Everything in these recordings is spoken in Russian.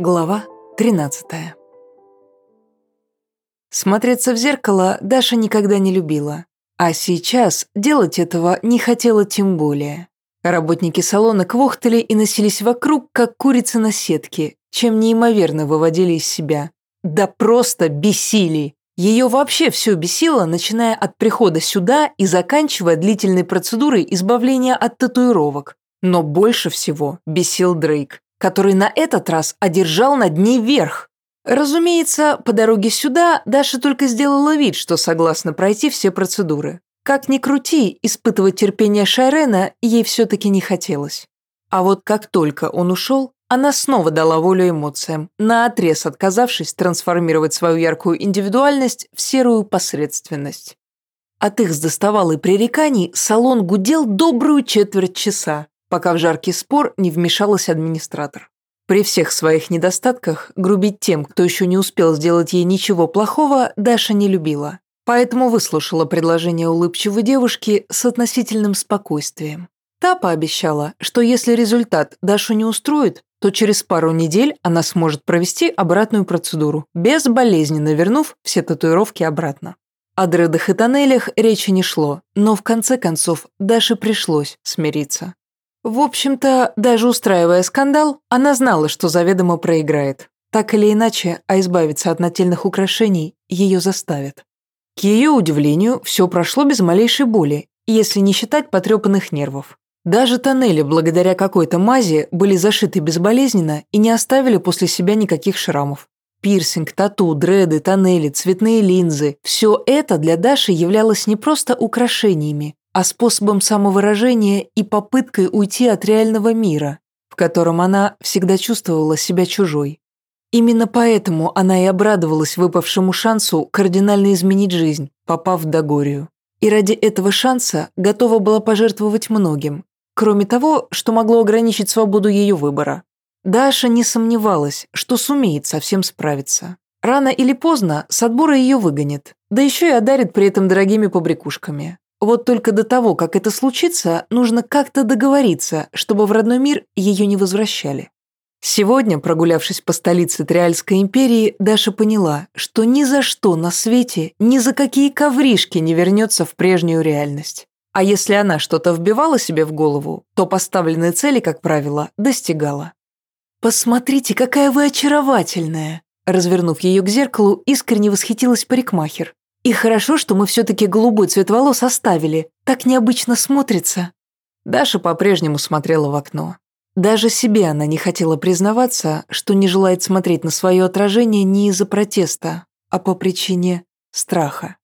Глава 13 Смотреться в зеркало Даша никогда не любила, а сейчас делать этого не хотела тем более. Работники салона квохтали и носились вокруг, как курицы на сетке, чем неимоверно выводили из себя. Да просто бесили. Ее вообще все бесило, начиная от прихода сюда и заканчивая длительной процедурой избавления от татуировок. Но больше всего бесил Дрейк который на этот раз одержал над ней верх. Разумеется, по дороге сюда Даша только сделала вид, что согласна пройти все процедуры. Как ни крути, испытывать терпение Шайрена ей все-таки не хотелось. А вот как только он ушел, она снова дала волю эмоциям, наотрез отказавшись трансформировать свою яркую индивидуальность в серую посредственность. От их с доставалой пререканий салон гудел добрую четверть часа, пока в жаркий спор не вмешалась администратор. При всех своих недостатках грубить тем, кто еще не успел сделать ей ничего плохого, Даша не любила. Поэтому выслушала предложение улыбчивой девушки с относительным спокойствием. Та пообещала, что если результат Дашу не устроит, то через пару недель она сможет провести обратную процедуру, безболезненно вернув все татуировки обратно. О дредах и тоннелях речи не шло, но в конце концов Даше пришлось смириться. В общем-то, даже устраивая скандал, она знала, что заведомо проиграет. Так или иначе, а избавиться от нательных украшений ее заставят. К ее удивлению, все прошло без малейшей боли, если не считать потрепанных нервов. Даже тоннели, благодаря какой-то мази, были зашиты безболезненно и не оставили после себя никаких шрамов. Пирсинг, тату, дреды, тоннели, цветные линзы – все это для Даши являлось не просто украшениями, а способом самовыражения и попыткой уйти от реального мира, в котором она всегда чувствовала себя чужой. Именно поэтому она и обрадовалась выпавшему шансу кардинально изменить жизнь, попав в Дагорию. И ради этого шанса готова была пожертвовать многим, кроме того, что могло ограничить свободу ее выбора. Даша не сомневалась, что сумеет совсем справиться. Рано или поздно с отбора ее выгонят, да еще и одарит при этом дорогими побрякушками. Вот только до того, как это случится, нужно как-то договориться, чтобы в родной мир ее не возвращали. Сегодня, прогулявшись по столице Триальской империи, Даша поняла, что ни за что на свете, ни за какие ковришки не вернется в прежнюю реальность. А если она что-то вбивала себе в голову, то поставленные цели, как правило, достигала. «Посмотрите, какая вы очаровательная!» Развернув ее к зеркалу, искренне восхитилась парикмахер. И хорошо, что мы все-таки голубой цвет волос оставили. Так необычно смотрится». Даша по-прежнему смотрела в окно. Даже себе она не хотела признаваться, что не желает смотреть на свое отражение не из-за протеста, а по причине страха.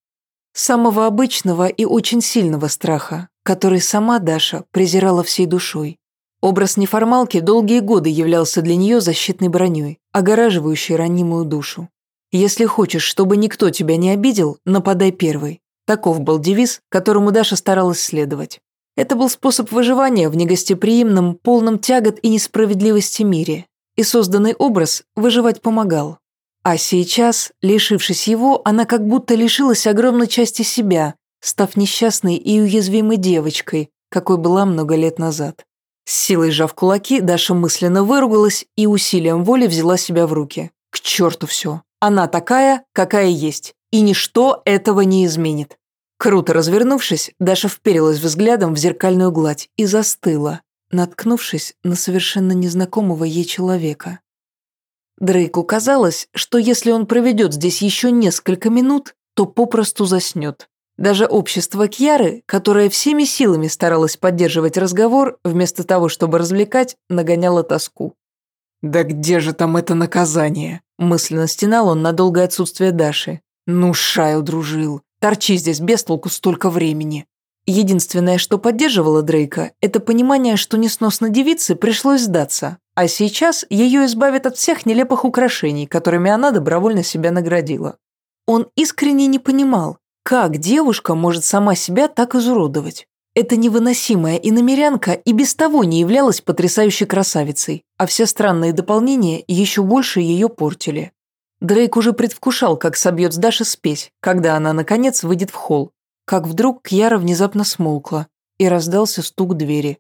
Самого обычного и очень сильного страха, который сама Даша презирала всей душой. Образ неформалки долгие годы являлся для нее защитной броней, огораживающей ранимую душу. Если хочешь, чтобы никто тебя не обидел, нападай первый. Таков был девиз, которому Даша старалась следовать. Это был способ выживания в негостеприимном, полном тягот и несправедливости мире. И созданный образ выживать помогал. А сейчас, лишившись его, она как будто лишилась огромной части себя, став несчастной и уязвимой девочкой, какой была много лет назад. С силой сжав кулаки, Даша мысленно выругалась и усилием воли взяла себя в руки. К черту все. Она такая, какая есть, и ничто этого не изменит. Круто развернувшись, Даша вперилась взглядом в зеркальную гладь и застыла, наткнувшись на совершенно незнакомого ей человека. Дрейку казалось, что если он проведет здесь еще несколько минут, то попросту заснет. Даже общество Кьяры, которое всеми силами старалось поддерживать разговор, вместо того, чтобы развлекать, нагоняло тоску. «Да где же там это наказание?» Мысленно стенал он на долгое отсутствие Даши. «Ну, Шайл дружил. Торчи здесь без толку столько времени». Единственное, что поддерживало Дрейка, это понимание, что несносно девице пришлось сдаться, а сейчас ее избавят от всех нелепых украшений, которыми она добровольно себя наградила. Он искренне не понимал, как девушка может сама себя так изуродовать. Эта невыносимая иномерянка и без того не являлась потрясающей красавицей, а все странные дополнения еще больше ее портили. Дрейк уже предвкушал, как собьет с Даши спесь, когда она, наконец, выйдет в холл. Как вдруг Кьяра внезапно смолкла, и раздался стук двери.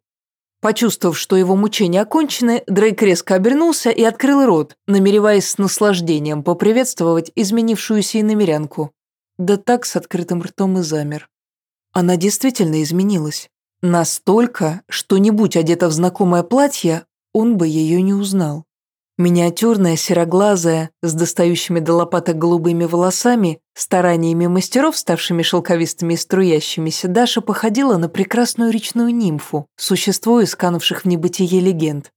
Почувствовав, что его мучения окончены, Дрейк резко обернулся и открыл рот, намереваясь с наслаждением поприветствовать изменившуюся иномерянку. Да так с открытым ртом и замер. Она действительно изменилась. Настолько, что не будь одета в знакомое платье, он бы ее не узнал. Миниатюрная, сероглазая, с достающими до лопаток голубыми волосами, стараниями мастеров, ставшими шелковистыми и струящимися, Даша походила на прекрасную речную нимфу, существо из канувших в небытие легенд.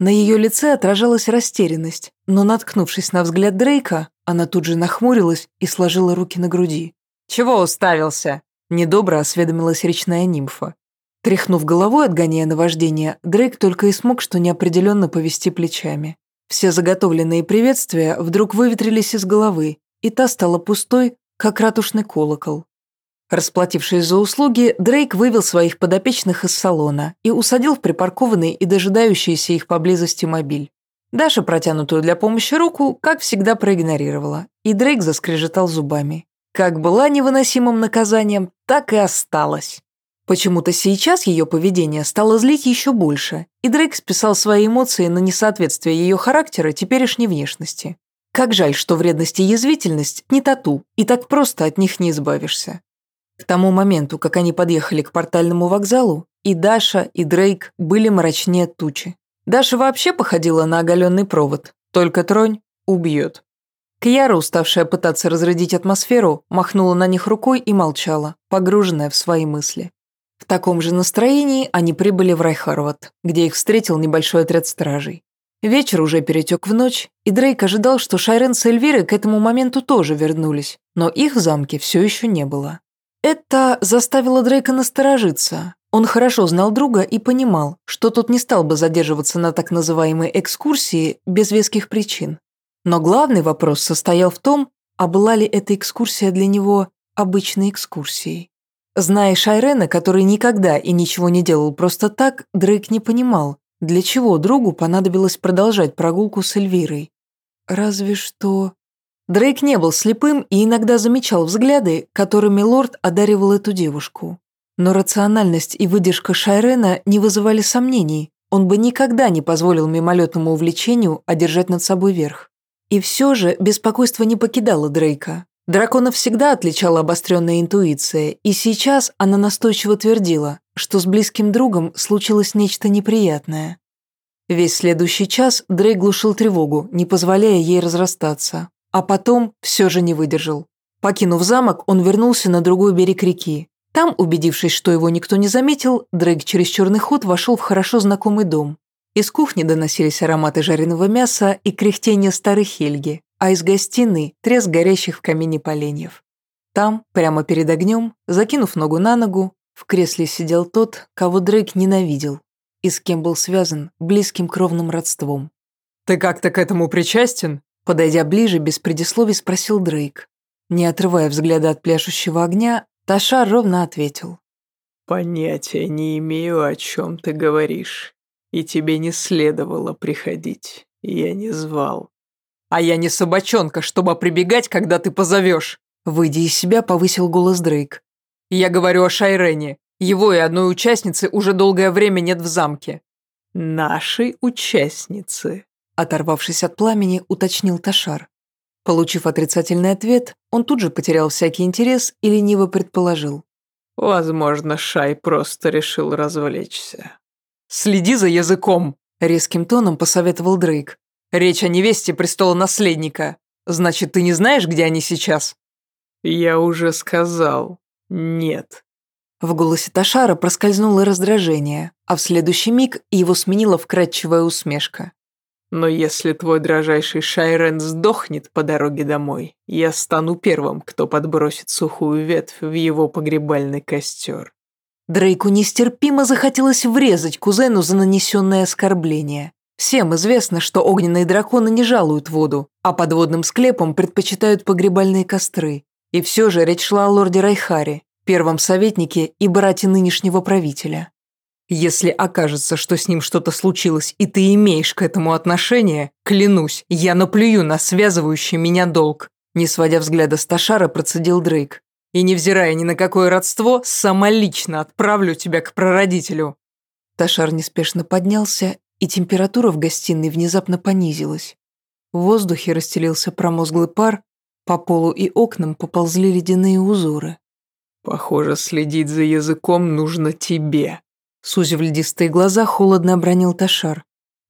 На ее лице отражалась растерянность, но, наткнувшись на взгляд Дрейка, она тут же нахмурилась и сложила руки на груди. «Чего уставился?» – недобро осведомилась речная нимфа. Тряхнув головой, отгоняя наваждение, Дрейк только и смог что неопределенно повести плечами. Все заготовленные приветствия вдруг выветрились из головы, и та стала пустой, как ратушный колокол. Расплатившись за услуги, Дрейк вывел своих подопечных из салона и усадил в припаркованный и дожидающийся их поблизости мобиль. Даша, протянутую для помощи руку, как всегда проигнорировала, и Дрейк заскрежетал зубами. Как была невыносимым наказанием, так и осталась. Почему-то сейчас ее поведение стало злить еще больше, и Дрейк списал свои эмоции на несоответствие ее характера теперешней внешности. Как жаль, что вредность и язвительность не тату, и так просто от них не избавишься. К тому моменту, как они подъехали к портальному вокзалу, и Даша, и Дрейк были мрачнее тучи. Даша вообще походила на оголенный провод, только тронь – убьет. Кьяра, уставшая пытаться разрядить атмосферу, махнула на них рукой и молчала, погруженная в свои мысли. В таком же настроении они прибыли в Райхарват, где их встретил небольшой отряд стражей. Вечер уже перетек в ночь, и Дрейк ожидал, что Шайрен с Эльвирой к этому моменту тоже вернулись, но их в замке все еще не было. Это заставило Дрейка насторожиться. Он хорошо знал друга и понимал, что тот не стал бы задерживаться на так называемой экскурсии без веских причин. Но главный вопрос состоял в том, а была ли эта экскурсия для него обычной экскурсией. Зная Шайрена, который никогда и ничего не делал просто так, Дрейк не понимал, для чего другу понадобилось продолжать прогулку с Эльвирой. Разве что... Дрейк не был слепым и иногда замечал взгляды, которыми лорд одаривал эту девушку. Но рациональность и выдержка Шайрена не вызывали сомнений, он бы никогда не позволил мимолетному увлечению одержать над собой верх. И все же беспокойство не покидало Дрейка. Дракона всегда отличала обостренная интуиция, и сейчас она настойчиво твердила, что с близким другом случилось нечто неприятное. Весь следующий час Дрейк глушил тревогу, не позволяя ей разрастаться, а потом все же не выдержал. Покинув замок, он вернулся на другой берег реки. Там, убедившись, что его никто не заметил, Дрейк через черный ход вошел в хорошо знакомый дом. Из кухни доносились ароматы жареного мяса и кряхтение старой Хельги, а из гостиной треск горящих в камине поленьев. Там, прямо перед огнем, закинув ногу на ногу, в кресле сидел тот, кого Дрейк ненавидел и с кем был связан близким кровным родством. «Ты как-то к этому причастен?» Подойдя ближе, без предисловий спросил Дрейк. Не отрывая взгляда от пляшущего огня, Таша ровно ответил. «Понятия не имею, о чем ты говоришь, и тебе не следовало приходить, я не звал. А я не собачонка, чтобы прибегать, когда ты позовешь. Выйдя из себя, повысил голос Дрейк. Я говорю о Шайрене. Его и одной участницы уже долгое время нет в замке. Нашей участницы. Оторвавшись от пламени, уточнил Ташар. Получив отрицательный ответ, он тут же потерял всякий интерес и лениво предположил. Возможно, Шай просто решил развлечься. «Следи за языком!» – резким тоном посоветовал Дрейк. Речь о невесте престола наследника. Значит, ты не знаешь, где они сейчас?» «Я уже сказал. Нет». В голосе Ташара проскользнуло раздражение, а в следующий миг его сменила вкрадчивая усмешка. «Но если твой дрожайший Шайрен сдохнет по дороге домой, я стану первым, кто подбросит сухую ветвь в его погребальный костер». Дрейку нестерпимо захотелось врезать кузену за нанесенное оскорбление. Всем известно, что огненные драконы не жалуют воду, а подводным склепам предпочитают погребальные костры. И все же речь шла о лорде Райхаре, первом советнике и брате нынешнего правителя. Если окажется, что с ним что-то случилось, и ты имеешь к этому отношение, клянусь, я наплюю на связывающий меня долг. Не сводя взгляда с Ташара, процедил Дрейк. И невзирая ни на какое родство, самолично отправлю тебя к прародителю. Ташар неспешно поднялся, и температура в гостиной внезапно понизилась. В воздухе расстелился промозглый пар, по полу и окнам поползли ледяные узоры. «Похоже, следить за языком нужно тебе», — сузив льдистые глаза, холодно обронил Ташар.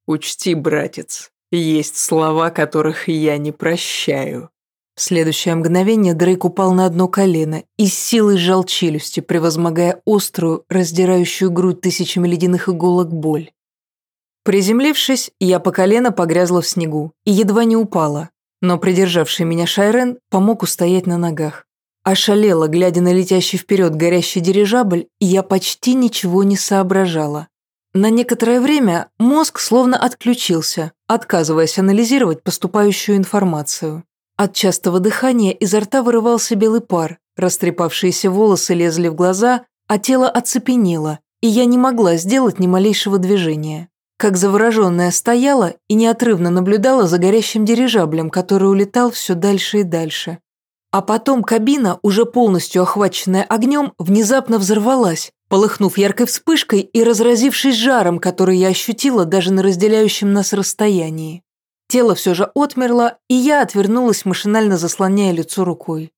«Учти, братец, есть слова, которых я не прощаю». В следующее мгновение Дрейк упал на одно колено и с силой сжал челюсти, превозмогая острую, раздирающую грудь тысячами ледяных иголок боль. Приземлившись, я по колено погрязла в снегу и едва не упала, но придержавший меня Шайрен помог устоять на ногах. Ошалела, глядя на летящий вперед горящий дирижабль, я почти ничего не соображала. На некоторое время мозг словно отключился, отказываясь анализировать поступающую информацию. От частого дыхания изо рта вырывался белый пар, растрепавшиеся волосы лезли в глаза, а тело оцепенело, и я не могла сделать ни малейшего движения. Как завороженная стояла и неотрывно наблюдала за горящим дирижаблем, который улетал все дальше и дальше. А потом кабина, уже полностью охваченная огнем, внезапно взорвалась, полыхнув яркой вспышкой и разразившись жаром, который я ощутила даже на разделяющем нас расстоянии. Тело все же отмерло, и я отвернулась, машинально заслоняя лицо рукой.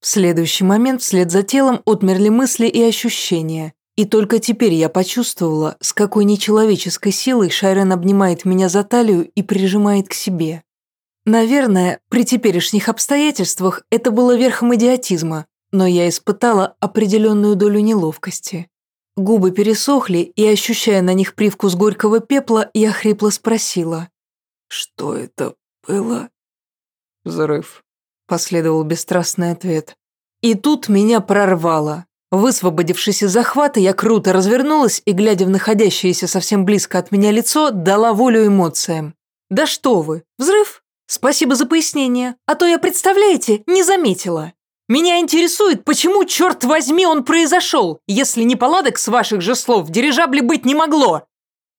В следующий момент вслед за телом отмерли мысли и ощущения. И только теперь я почувствовала, с какой нечеловеческой силой Шайрен обнимает меня за талию и прижимает к себе. Наверное, при теперешних обстоятельствах это было верхом идиотизма, но я испытала определенную долю неловкости. Губы пересохли, и, ощущая на них привкус горького пепла, я хрипло спросила. «Что это было?» «Взрыв», — последовал бесстрастный ответ. И тут меня прорвало. Высвободившись из захвата, я круто развернулась и, глядя в находящееся совсем близко от меня лицо, дала волю эмоциям. «Да что вы! Взрыв? «Спасибо за пояснение, а то я, представляете, не заметила. Меня интересует, почему, черт возьми, он произошел, если не неполадок с ваших же слов в дирижабле быть не могло».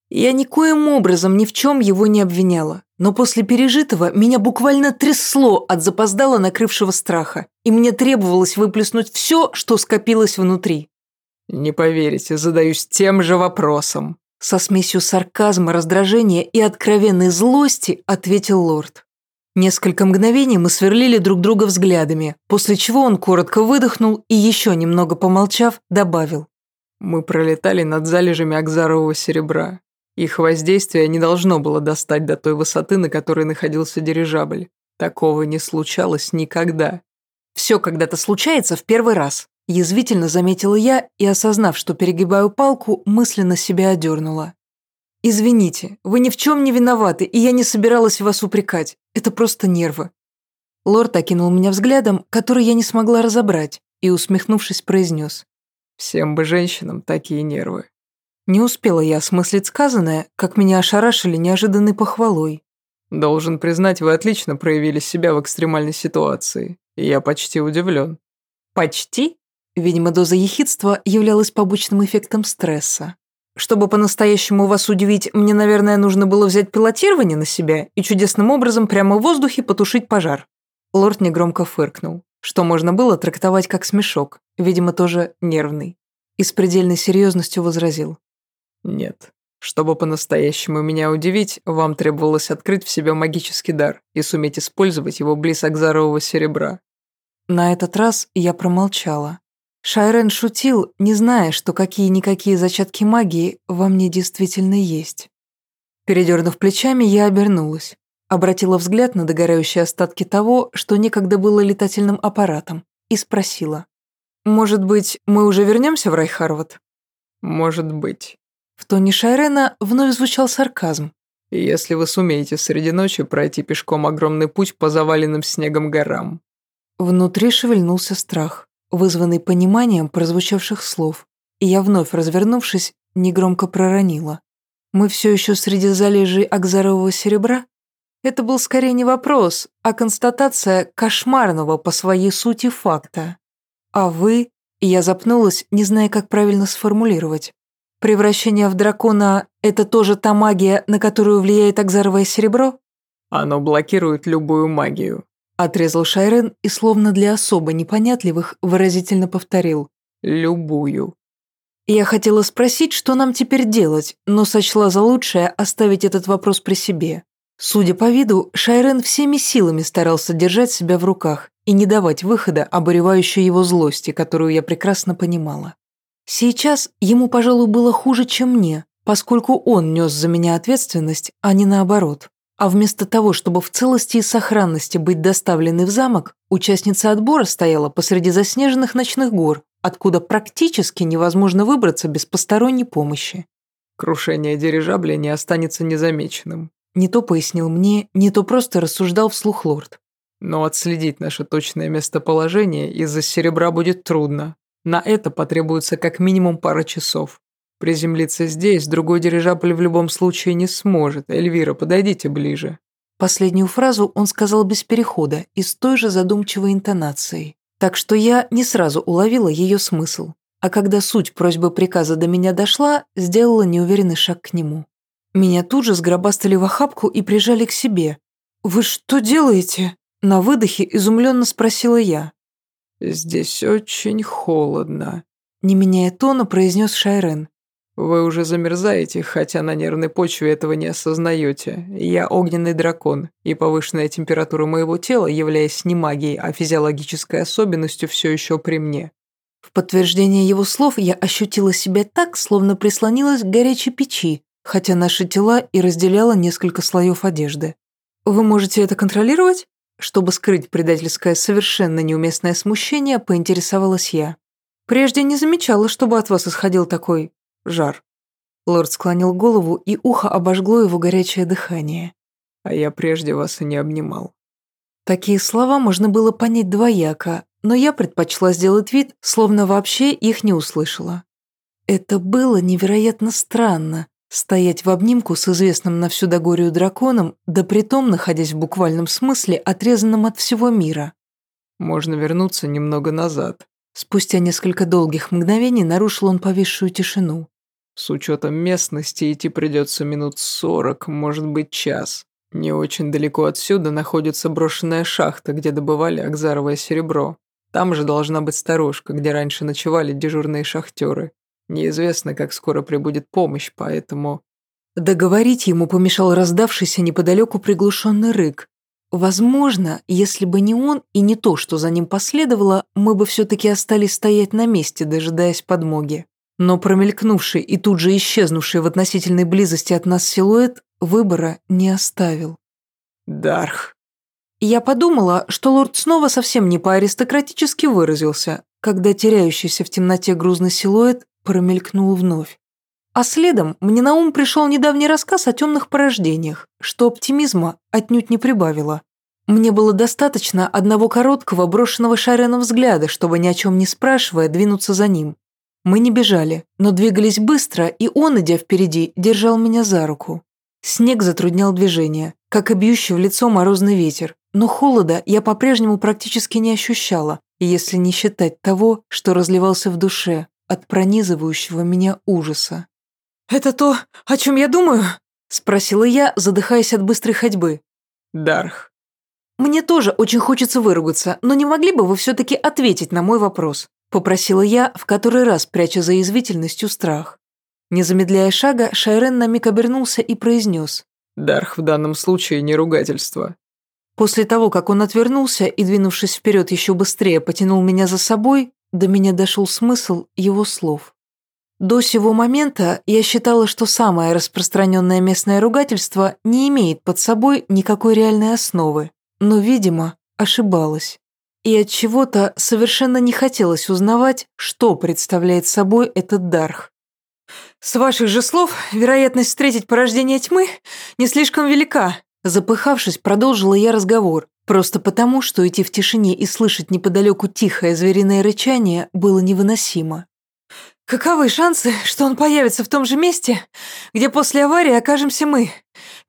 Я никоим образом ни в чем его не обвиняла, но после пережитого меня буквально трясло от запоздало накрывшего страха, и мне требовалось выплеснуть все, что скопилось внутри. «Не поверите, задаюсь тем же вопросом», со смесью сарказма, раздражения и откровенной злости ответил лорд. Несколько мгновений мы сверлили друг друга взглядами, после чего он коротко выдохнул и, еще немного помолчав, добавил. «Мы пролетали над залежами акзарового серебра. Их воздействие не должно было достать до той высоты, на которой находился дирижабль. Такого не случалось никогда». «Все когда-то случается в первый раз», – язвительно заметила я и, осознав, что перегибаю палку, мысленно себя одернула. «Извините, вы ни в чем не виноваты, и я не собиралась вас упрекать. Это просто нервы». Лорд окинул меня взглядом, который я не смогла разобрать, и, усмехнувшись, произнес. «Всем бы женщинам такие нервы». Не успела я осмыслить сказанное, как меня ошарашили неожиданной похвалой. «Должен признать, вы отлично проявили себя в экстремальной ситуации, я почти удивлен». «Почти?» Видимо, доза ехидства являлась побочным эффектом стресса. Чтобы по-настоящему вас удивить, мне, наверное, нужно было взять пилотирование на себя и чудесным образом прямо в воздухе потушить пожар. Лорд негромко фыркнул, что можно было трактовать как смешок, видимо, тоже нервный. И с предельной серьезностью возразил. «Нет. Чтобы по-настоящему меня удивить, вам требовалось открыть в себе магический дар и суметь использовать его близ акзарового серебра». На этот раз я промолчала. Шайрен шутил, не зная, что какие-никакие зачатки магии во мне действительно есть. Передернув плечами, я обернулась, обратила взгляд на догорающие остатки того, что некогда было летательным аппаратом, и спросила. «Может быть, мы уже вернемся в Райхарват?» «Может быть». В тоне Шайрена вновь звучал сарказм. «Если вы сумеете среди ночи пройти пешком огромный путь по заваленным снегом горам». Внутри шевельнулся страх вызванный пониманием прозвучавших слов, и я вновь развернувшись, негромко проронила. Мы все еще среди залежей акзарового серебра? Это был скорее не вопрос, а констатация кошмарного по своей сути факта. А вы... Я запнулась, не зная, как правильно сформулировать. Превращение в дракона – это тоже та магия, на которую влияет акзаровое серебро? Оно блокирует любую магию. Отрезал Шайрен и, словно для особо непонятливых, выразительно повторил. Любую. Я хотела спросить, что нам теперь делать, но сочла за лучшее оставить этот вопрос при себе. Судя по виду, Шайрен всеми силами старался держать себя в руках и не давать выхода обуревающей его злости, которую я прекрасно понимала. Сейчас ему, пожалуй, было хуже, чем мне, поскольку он нес за меня ответственность, а не наоборот. А вместо того, чтобы в целости и сохранности быть доставленной в замок, участница отбора стояла посреди заснеженных ночных гор, откуда практически невозможно выбраться без посторонней помощи. Крушение дирижабля не останется незамеченным. Не то пояснил мне, не то просто рассуждал вслух лорд. Но отследить наше точное местоположение из-за серебра будет трудно. На это потребуется как минимум пара часов. Приземлиться здесь другой дирижабль в любом случае не сможет. Эльвира, подойдите ближе. Последнюю фразу он сказал без перехода и с той же задумчивой интонацией. Так что я не сразу уловила ее смысл. А когда суть просьбы приказа до меня дошла, сделала неуверенный шаг к нему. Меня тут же сгробастали в охапку и прижали к себе. «Вы что делаете?» На выдохе изумленно спросила я. «Здесь очень холодно», — не меняя тона, произнес Шайрен. «Вы уже замерзаете, хотя на нервной почве этого не осознаете. Я огненный дракон, и повышенная температура моего тела, являясь не магией, а физиологической особенностью, все еще при мне». В подтверждение его слов я ощутила себя так, словно прислонилась к горячей печи, хотя наши тела и разделяло несколько слоев одежды. «Вы можете это контролировать?» Чтобы скрыть предательское совершенно неуместное смущение, поинтересовалась я. «Прежде не замечала, чтобы от вас исходил такой жар». Лорд склонил голову, и ухо обожгло его горячее дыхание. «А я прежде вас и не обнимал». Такие слова можно было понять двояко, но я предпочла сделать вид, словно вообще их не услышала. Это было невероятно странно, Стоять в обнимку с известным на всю Дагорию драконом, да притом находясь в буквальном смысле отрезанным от всего мира. Можно вернуться немного назад. Спустя несколько долгих мгновений нарушил он повисшую тишину. С учетом местности идти придется минут сорок, может быть час. Не очень далеко отсюда находится брошенная шахта, где добывали акзаровое серебро. Там же должна быть сторожка, где раньше ночевали дежурные шахтеры. Неизвестно, как скоро прибудет помощь, поэтому...» Договорить ему помешал раздавшийся неподалеку приглушенный рык. Возможно, если бы не он и не то, что за ним последовало, мы бы все-таки остались стоять на месте, дожидаясь подмоги. Но промелькнувший и тут же исчезнувший в относительной близости от нас силуэт выбора не оставил. «Дарх». Я подумала, что лорд снова совсем не по-аристократически выразился, когда теряющийся в темноте грузный силуэт промелькнул вновь. А следом мне на ум пришел недавний рассказ о темных порождениях, что оптимизма отнюдь не прибавило. Мне было достаточно одного короткого брошенного Шареном взгляда, чтобы ни о чем не спрашивая двинуться за ним. Мы не бежали, но двигались быстро, и он, идя впереди, держал меня за руку. Снег затруднял движение, как и бьющий в лицо морозный ветер, но холода я по-прежнему практически не ощущала, если не считать того, что разливался в душе, от пронизывающего меня ужаса. «Это то, о чем я думаю?» – спросила я, задыхаясь от быстрой ходьбы. «Дарх». «Мне тоже очень хочется выругаться, но не могли бы вы все-таки ответить на мой вопрос?» – попросила я, в который раз пряча за язвительностью страх. Не замедляя шага, Шайрен на миг обернулся и произнес. «Дарх в данном случае не ругательство». После того, как он отвернулся и, двинувшись вперед еще быстрее, потянул меня за собой, до меня дошел смысл его слов. До сего момента я считала, что самое распространенное местное ругательство не имеет под собой никакой реальной основы, но, видимо, ошибалась. И от чего-то совершенно не хотелось узнавать, что представляет собой этот дарх. С ваших же слов, вероятность встретить порождение тьмы не слишком велика. Запыхавшись, продолжила я разговор, Просто потому, что идти в тишине и слышать неподалеку тихое звериное рычание было невыносимо. Каковы шансы, что он появится в том же месте, где после аварии окажемся мы?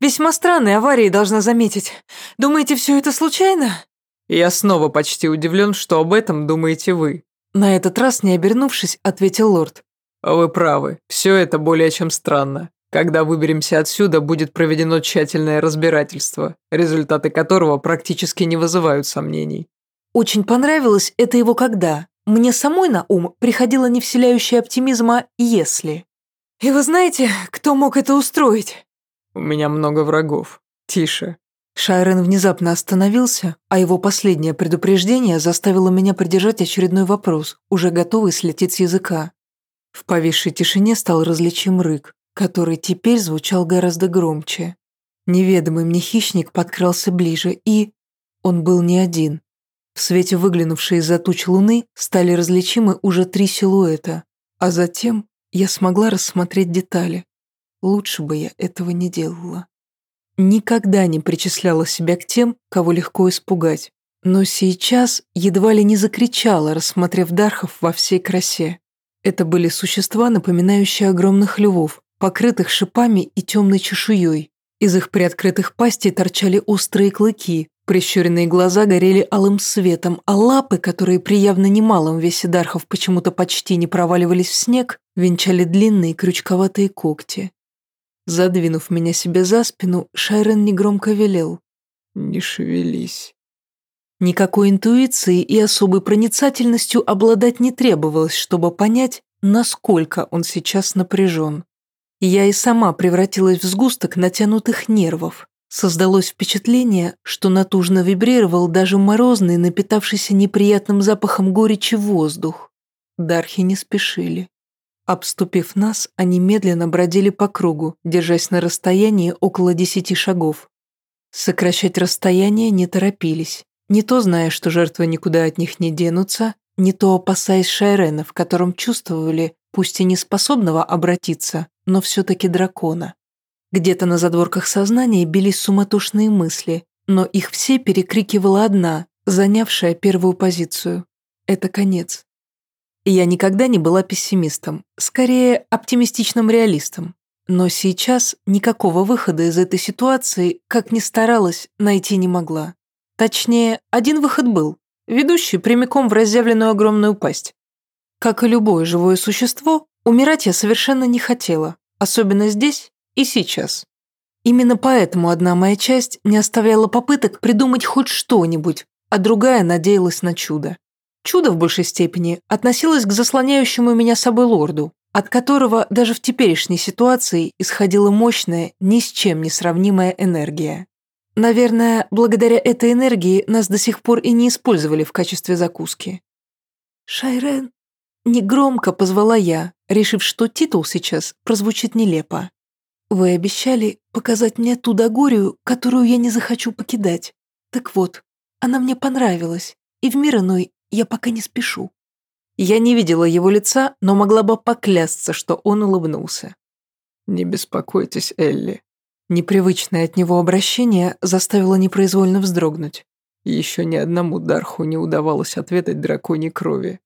Весьма странные аварии, должна заметить. Думаете, все это случайно? Я снова почти удивлен, что об этом думаете вы. На этот раз, не обернувшись, ответил лорд. Вы правы, все это более чем странно. Когда выберемся отсюда, будет проведено тщательное разбирательство, результаты которого практически не вызывают сомнений. Очень понравилось это его когда. Мне самой на ум приходило не вселяющее оптимизма «если». «И вы знаете, кто мог это устроить?» «У меня много врагов. Тише». Шайрен внезапно остановился, а его последнее предупреждение заставило меня придержать очередной вопрос, уже готовый слететь с языка. В повисшей тишине стал различим рык, который теперь звучал гораздо громче. Неведомый мне хищник подкрался ближе, и... Он был не один. В свете выглянувшей из-за туч луны стали различимы уже три силуэта, а затем я смогла рассмотреть детали. Лучше бы я этого не делала. Никогда не причисляла себя к тем, кого легко испугать, но сейчас едва ли не закричала, рассмотрев Дархов во всей красе. Это были существа, напоминающие огромных львов, покрытых шипами и темной чешуей. Из их приоткрытых пастей торчали острые клыки, Прищуренные глаза горели алым светом, а лапы, которые при явно немалом весе дархов почему-то почти не проваливались в снег, венчали длинные крючковатые когти. Задвинув меня себе за спину, Шайрен негромко велел. «Не шевелись». Никакой интуиции и особой проницательностью обладать не требовалось, чтобы понять, насколько он сейчас напряжен. Я и сама превратилась в сгусток натянутых нервов, Создалось впечатление, что натужно вибрировал даже морозный, напитавшийся неприятным запахом горечи воздух. Дархи не спешили. Обступив нас, они медленно бродили по кругу, держась на расстоянии около десяти шагов. Сокращать расстояние не торопились, не то зная, что жертвы никуда от них не денутся, не то опасаясь Шайрена, в котором чувствовали, пусть и не способного обратиться, но все-таки дракона. Где-то на задворках сознания бились суматошные мысли, но их все перекрикивала одна, занявшая первую позицию. Это конец. Я никогда не была пессимистом, скорее оптимистичным реалистом. Но сейчас никакого выхода из этой ситуации, как ни старалась, найти не могла. Точнее, один выход был, ведущий прямиком в разъявленную огромную пасть. Как и любое живое существо, умирать я совершенно не хотела, особенно здесь, и сейчас. Именно поэтому одна моя часть не оставляла попыток придумать хоть что-нибудь, а другая надеялась на чудо. Чудо в большей степени относилось к заслоняющему меня собой лорду, от которого даже в теперешней ситуации исходила мощная, ни с чем не сравнимая энергия. Наверное, благодаря этой энергии нас до сих пор и не использовали в качестве закуски. «Шайрен», — негромко позвала я, решив, что титул сейчас прозвучит нелепо. Вы обещали показать мне ту Дагорию, которую я не захочу покидать. Так вот, она мне понравилась, и в мир иной я пока не спешу». Я не видела его лица, но могла бы поклясться, что он улыбнулся. «Не беспокойтесь, Элли». Непривычное от него обращение заставило непроизвольно вздрогнуть. Еще ни одному Дарху не удавалось ответить драконьей крови.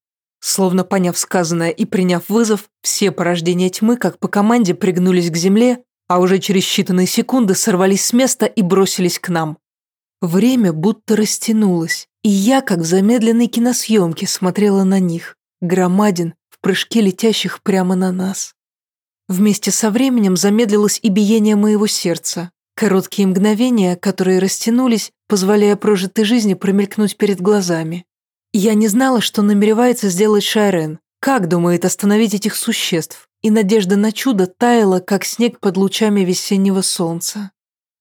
Словно поняв сказанное и приняв вызов, все порождения тьмы, как по команде, пригнулись к земле а уже через считанные секунды сорвались с места и бросились к нам. Время будто растянулось, и я, как в замедленной киносъемке, смотрела на них, громадин, в прыжке летящих прямо на нас. Вместе со временем замедлилось и биение моего сердца. Короткие мгновения, которые растянулись, позволяя прожитой жизни промелькнуть перед глазами. Я не знала, что намеревается сделать Шайрен, как думает остановить этих существ, и надежда на чудо таяла, как снег под лучами весеннего солнца.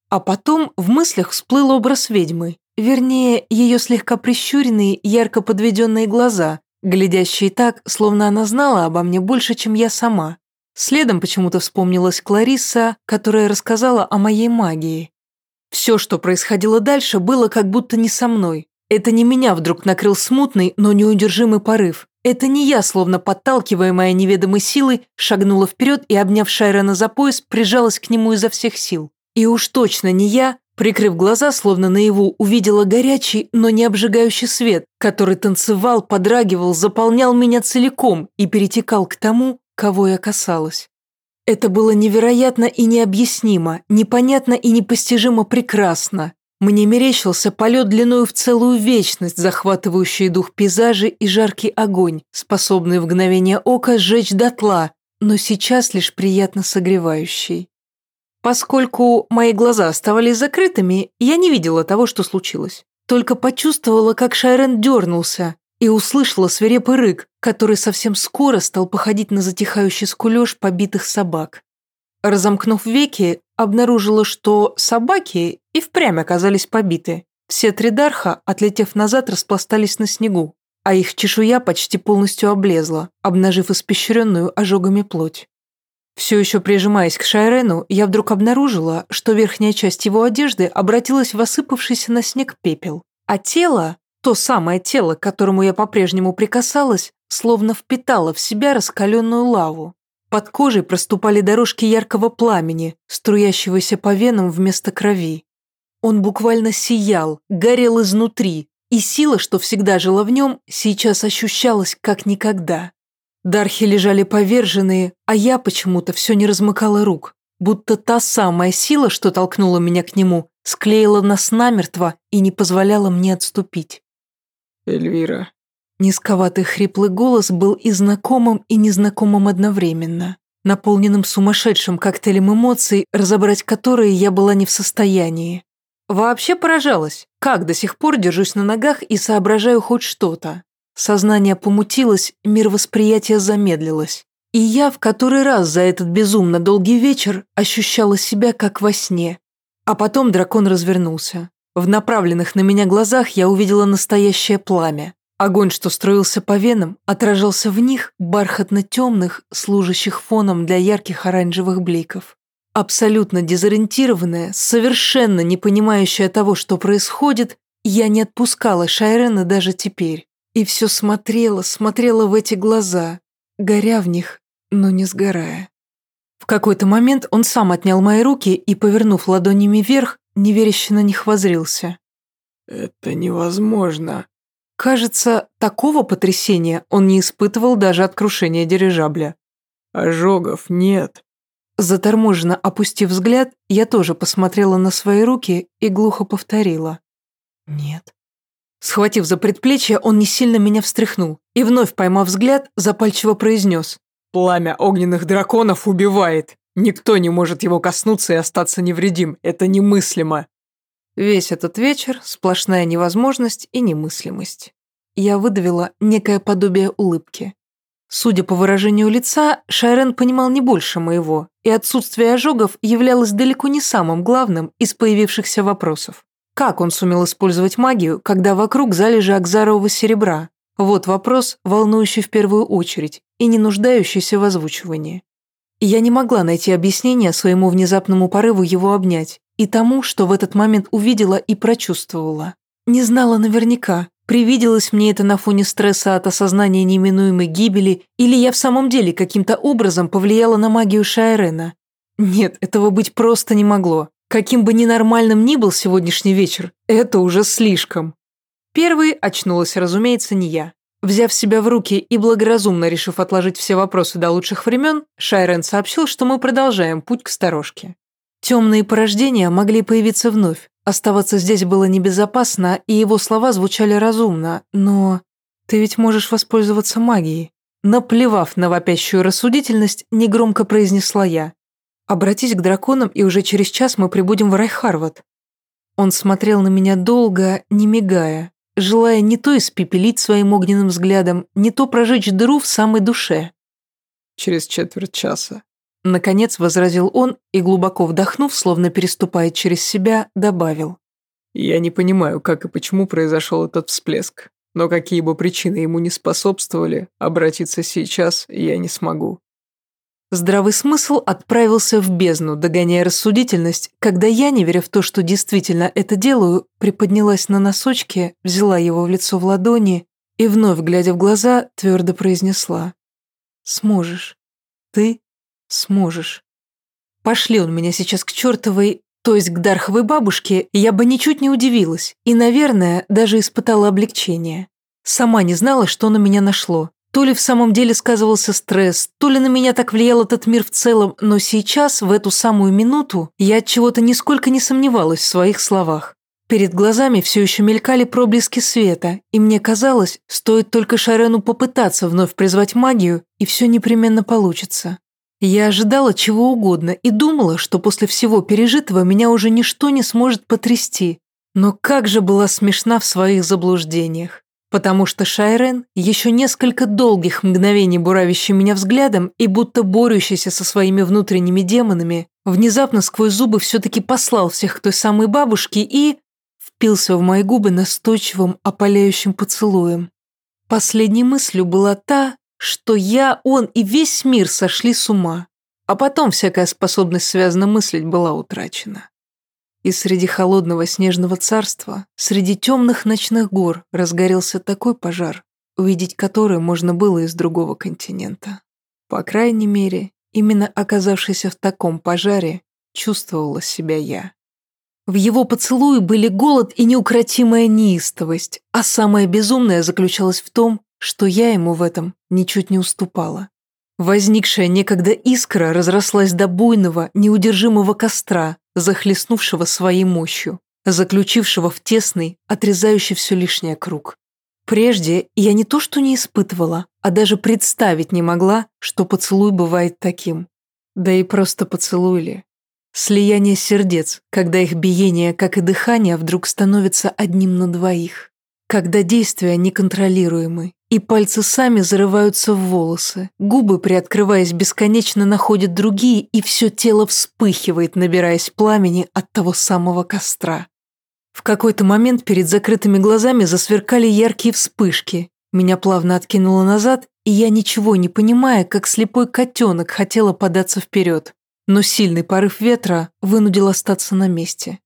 А потом в мыслях всплыл образ ведьмы, вернее, ее слегка прищуренные, ярко подведенные глаза, глядящие так, словно она знала обо мне больше, чем я сама. Следом почему-то вспомнилась Кларисса, которая рассказала о моей магии. Все, что происходило дальше, было как будто не со мной. Это не меня вдруг накрыл смутный, но неудержимый порыв. Это не я, словно подталкиваемая неведомой силой, шагнула вперед и, обняв Шайрона за пояс, прижалась к нему изо всех сил. И уж точно не я, Прикрыв глаза, словно наяву, увидела горячий, но не обжигающий свет, который танцевал, подрагивал, заполнял меня целиком и перетекал к тому, кого я касалась. Это было невероятно и необъяснимо, непонятно и непостижимо прекрасно. Мне мерещился полет длиною в целую вечность, захватывающий дух пейзажи и жаркий огонь, способный в мгновение ока сжечь дотла, но сейчас лишь приятно согревающий. Поскольку мои глаза оставались закрытыми, я не видела того, что случилось. Только почувствовала, как Шайрен дернулся, и услышала свирепый рык, который совсем скоро стал походить на затихающий скулеж побитых собак. Разомкнув веки, обнаружила, что собаки и впрямь оказались побиты. Все три дарха, отлетев назад, распластались на снегу, а их чешуя почти полностью облезла, обнажив испещренную ожогами плоть. Все еще прижимаясь к Шайрену, я вдруг обнаружила, что верхняя часть его одежды обратилась в осыпавшийся на снег пепел, а тело, то самое тело, к которому я по-прежнему прикасалась, словно впитало в себя раскаленную лаву. Под кожей проступали дорожки яркого пламени, струящегося по венам вместо крови. Он буквально сиял, горел изнутри, и сила, что всегда жила в нем, сейчас ощущалась как никогда. Дархи лежали поверженные, а я почему-то все не размыкала рук, будто та самая сила, что толкнула меня к нему, склеила нас намертво и не позволяла мне отступить. «Эльвира». Низковатый хриплый голос был и знакомым, и незнакомым одновременно, наполненным сумасшедшим коктейлем эмоций, разобрать которые я была не в состоянии. Вообще поражалась, как до сих пор держусь на ногах и соображаю хоть что-то. Сознание помутилось, мир восприятия замедлилось. И я в который раз за этот безумно долгий вечер ощущала себя как во сне. А потом дракон развернулся. В направленных на меня глазах я увидела настоящее пламя. Огонь, что строился по венам, отражался в них бархатно-темных, служащих фоном для ярких оранжевых бликов. Абсолютно дезориентированная, совершенно не понимающая того, что происходит, я не отпускала Шайрена даже теперь. И все смотрела, смотрела в эти глаза, горя в них, но не сгорая. В какой-то момент он сам отнял мои руки и, повернув ладонями вверх, неверяще на них возрился. «Это невозможно». Кажется, такого потрясения он не испытывал даже от крушения дирижабля. «Ожогов нет». Заторможенно опустив взгляд, я тоже посмотрела на свои руки и глухо повторила. «Нет». Схватив за предплечье, он не сильно меня встряхнул и, вновь поймав взгляд, запальчиво произнес. «Пламя огненных драконов убивает. Никто не может его коснуться и остаться невредим. Это немыслимо». Весь этот вечер – сплошная невозможность и немыслимость. Я выдавила некое подобие улыбки. Судя по выражению лица, Шайрен понимал не больше моего, и отсутствие ожогов являлось далеко не самым главным из появившихся вопросов. Как он сумел использовать магию, когда вокруг залежи акзарового серебра? Вот вопрос, волнующий в первую очередь и не нуждающийся в озвучивании. Я не могла найти объяснение своему внезапному порыву его обнять и тому, что в этот момент увидела и прочувствовала. Не знала наверняка, привиделось мне это на фоне стресса от осознания неминуемой гибели или я в самом деле каким-то образом повлияла на магию Шайрена. Нет, этого быть просто не могло. Каким бы ненормальным ни был сегодняшний вечер, это уже слишком. Первой очнулась, разумеется, не я. Взяв себя в руки и благоразумно решив отложить все вопросы до лучших времен, Шайрен сообщил, что мы продолжаем путь к сторожке. Темные порождения могли появиться вновь. Оставаться здесь было небезопасно, и его слова звучали разумно, но... Ты ведь можешь воспользоваться магией. Наплевав на вопящую рассудительность, негромко произнесла я. Обратись к драконам, и уже через час мы прибудем в Райхарват. Он смотрел на меня долго, не мигая, желая не то испепелить своим огненным взглядом, не то прожечь дыру в самой душе. «Через четверть часа», — наконец возразил он и, глубоко вдохнув, словно переступая через себя, добавил. «Я не понимаю, как и почему произошел этот всплеск, но какие бы причины ему не способствовали, обратиться сейчас я не смогу. Здравый смысл отправился в бездну, догоняя рассудительность, когда я, не веря в то, что действительно это делаю, приподнялась на носочки, взяла его в лицо в ладони и, вновь глядя в глаза, твердо произнесла «Сможешь. Ты сможешь. Пошли он меня сейчас к чертовой, То есть к Дарховой бабушке я бы ничуть не удивилась и, наверное, даже испытала облегчение. Сама не знала, что на меня нашло. То ли в самом деле сказывался стресс, то ли на меня так влиял этот мир в целом, но сейчас, в эту самую минуту, я от чего-то нисколько не сомневалась в своих словах. Перед глазами все еще мелькали проблески света, и мне казалось, стоит только Шарену попытаться вновь призвать магию, и все непременно получится. Я ожидала чего угодно и думала, что после всего пережитого меня уже ничто не сможет потрясти. Но как же была смешна в своих заблуждениях. Потому что Шайрен, еще несколько долгих мгновений буравящий меня взглядом и будто борющийся со своими внутренними демонами, внезапно сквозь зубы все-таки послал всех к той самой бабушке и... впился в мои губы настойчивым, опаляющим поцелуем. Последней мыслью была та, что я, он и весь мир сошли с ума, а потом всякая способность связно мыслить была утрачена. И среди холодного снежного царства, среди темных ночных гор разгорелся такой пожар, увидеть который можно было из другого континента. По крайней мере, именно оказавшись в таком пожаре, чувствовала себя я. В его поцелуе были голод и неукротимая неистовость, а самое безумное заключалось в том, что я ему в этом ничуть не уступала. Возникшая некогда искра разрослась до буйного, неудержимого костра, захлестнувшего своей мощью, заключившего в тесный, отрезающий все лишнее круг. Прежде я не то что не испытывала, а даже представить не могла, что поцелуй бывает таким. Да и просто поцелуй ли. Слияние сердец, когда их биение, как и дыхание, вдруг становится одним на двоих. Когда действия неконтролируемы, и пальцы сами зарываются в волосы. Губы, приоткрываясь бесконечно, находят другие, и все тело вспыхивает, набираясь пламени от того самого костра. В какой-то момент перед закрытыми глазами засверкали яркие вспышки. Меня плавно откинуло назад, и я, ничего не понимая, как слепой котенок хотела податься вперед. Но сильный порыв ветра вынудил остаться на месте.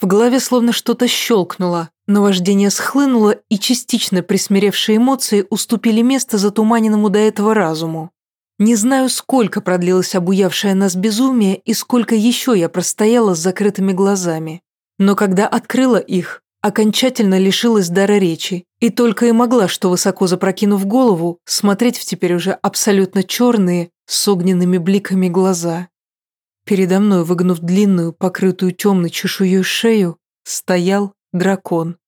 В голове словно что-то щелкнуло, Наваждение схлынуло, и частично присмиревшие эмоции уступили место затуманенному до этого разуму. Не знаю, сколько продлилось обуявшее нас безумие и сколько еще я простояла с закрытыми глазами. Но когда открыла их, окончательно лишилась дара речи и только и могла, что высоко запрокинув голову, смотреть в теперь уже абсолютно черные, с огненными бликами глаза. Передо мной, выгнув длинную, покрытую темной чешуей шею, стоял дракон.